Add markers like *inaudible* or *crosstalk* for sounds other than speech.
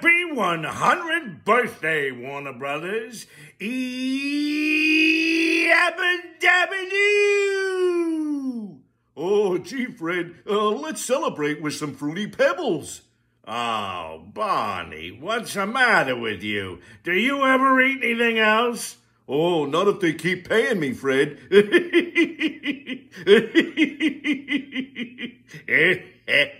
Happy 100th birthday, Warner Brothers. Yabba-dabba-doo! Oh, gee, Fred, uh, let's celebrate with some fruity pebbles. Oh, Barney, what's the matter with you? Do you ever eat anything else? Oh, not if they keep paying me, Fred. *laughs*